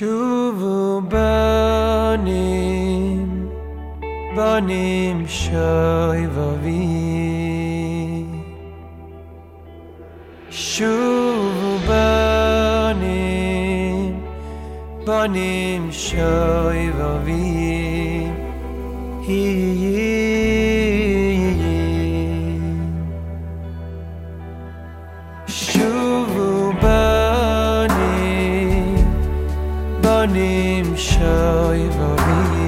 shuv benim banim shoy vavi shuv benim banim shoy vavi hi שנים שוי ומי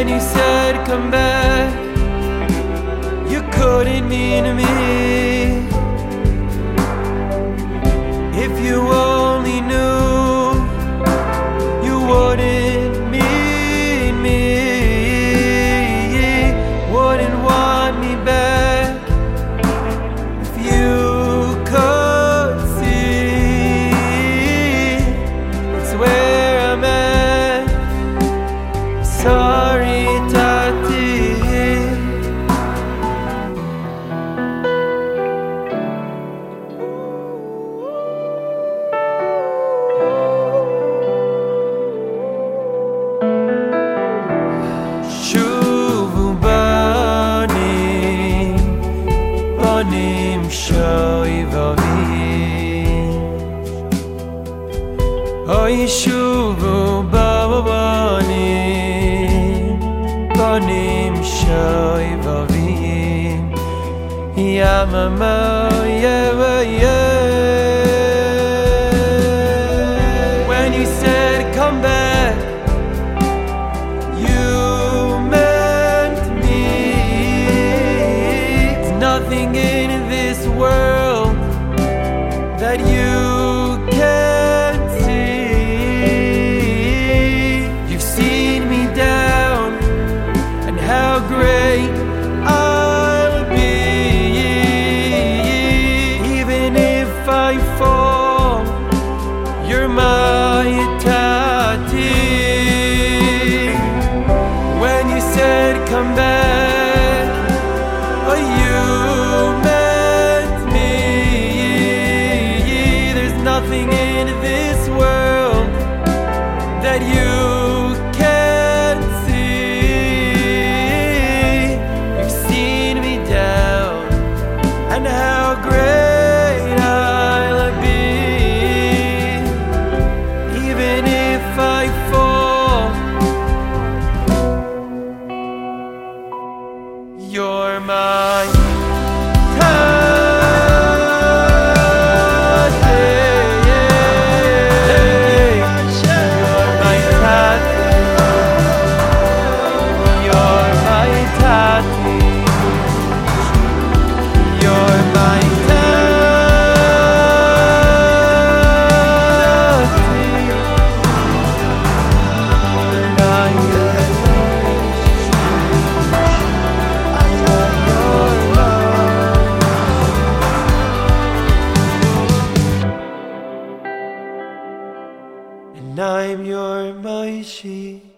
when you said come back, you couldn't mean to me. ishugo bavani panim shai vavim yama ma yeva yeva come back. You're mine. I'm your my sheep.